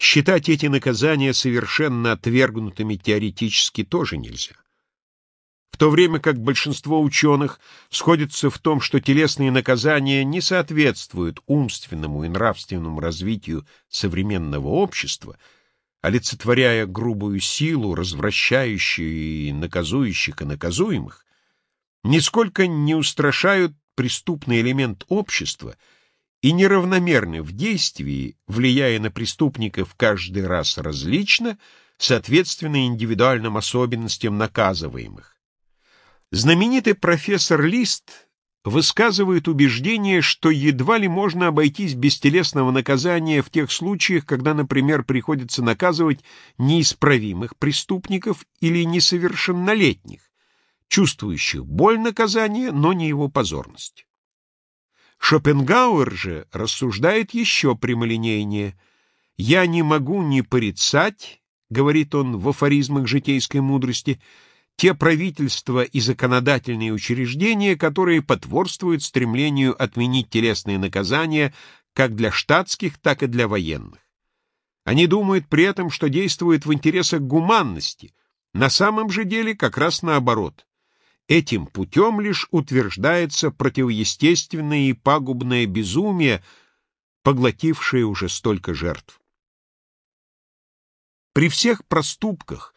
Считать эти наказания совершенно отвергнутыми теоретически тоже нельзя. В то время как большинство ученых сходятся в том, что телесные наказания не соответствуют умственному и нравственному развитию современного общества, олицетворяя грубую силу, развращающую и наказующих и наказуемых, нисколько не устрашают преступный элемент общества и неравномерны в действии, влияя на преступников каждый раз различно, соответственно индивидуальным особенностям наказываемых. Знаменитый профессор Лист высказывает убеждение, что едва ли можно обойтись без телесного наказания в тех случаях, когда, например, приходится наказывать неисправимых преступников или несовершеннолетних, чувствующих боль наказания, но не его позорность. Шопенгауэр же рассуждает еще прямолинейнее. «Я не могу не порицать», — говорит он в афоризмах житейской мудрости, «те правительства и законодательные учреждения, которые потворствуют стремлению отменить телесные наказания как для штатских, так и для военных. Они думают при этом, что действуют в интересах гуманности, на самом же деле как раз наоборот. Этим путем лишь утверждается противоестественное и пагубное безумие, поглотившее уже столько жертв. При всех проступках,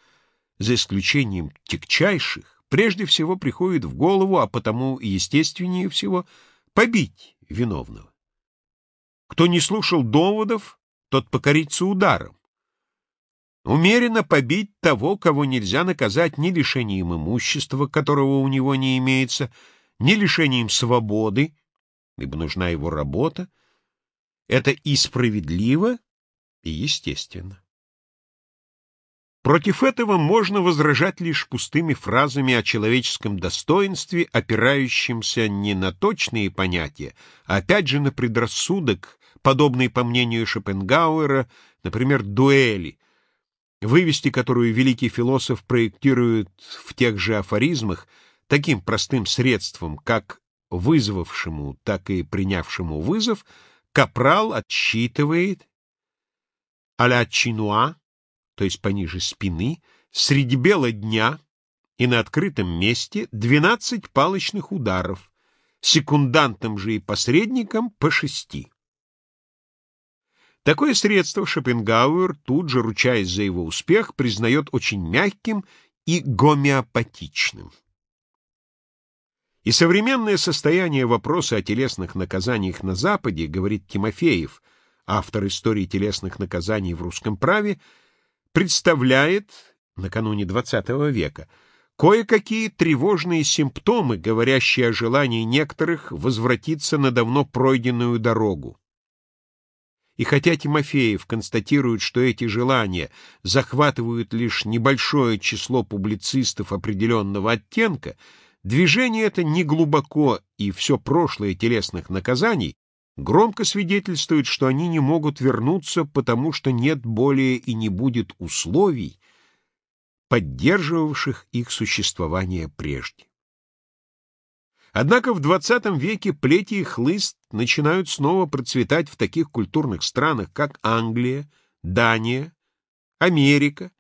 за исключением тягчайших, прежде всего приходит в голову, а потому естественнее всего, побить виновного. Кто не слушал доводов, тот покорится ударом. Умеренно побить того, кого нельзя наказать ни лишением имущества, которого у него не имеется, ни лишением свободы, ибо нужна его работа, это и справедливо, и естественно. Против этого можно возражать лишь пустыми фразами о человеческом достоинстве, опирающимся не на точные понятия, а опять же на предрассудок, подобный, по мнению Шопенгауэра, например, дуэли, вывести которую великий философ проектирует в тех же афоризмах таким простым средством, как вызвавшему, так и принявшему вызов, капрал отсчитывает а-ля чинуа, то есть пониже спины, среди бела дня и на открытом месте 12 палочных ударов, секундантам же и посредникам по шести. Такое средство Шопенгауэр, тут же ручаясь за его успех, признает очень мягким и гомеопатичным. И современное состояние вопроса о телесных наказаниях на Западе, говорит Тимофеев, автор истории телесных наказаний в русском праве, представляет, накануне XX века, кое-какие тревожные симптомы, говорящие о желании некоторых возвратиться на давно пройденную дорогу. И хотя Тимофеев констатирует, что эти желания захватывают лишь небольшое число публицистов определенного оттенка, движение это не глубоко, и все прошлое телесных наказаний громко свидетельствует, что они не могут вернуться, потому что нет более и не будет условий, поддерживавших их существование прежде. Однако в XX веке плети и хлыст начинают снова процветать в таких культурных странах, как Англия, Дания, Америка,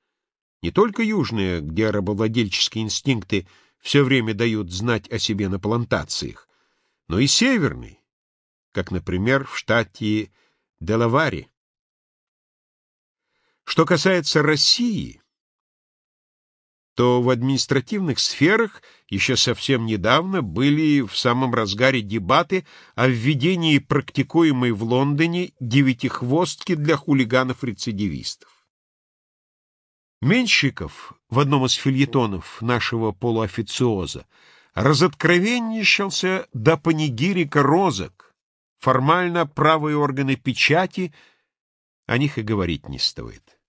не только южная, где рабовладельческие инстинкты все время дают знать о себе на плантациях, но и северный, как, например, в штате Делавари. Что касается России, то в административных сферах еще совсем недавно были в самом разгаре дебаты о введении практикуемой в Лондоне девятихвостки для хулиганов-рецидивистов. Менщиков в одном из фильетонов нашего полуофициоза разоткровенничался до панигирика розок, формально правые органы печати, о них и говорить не стоит.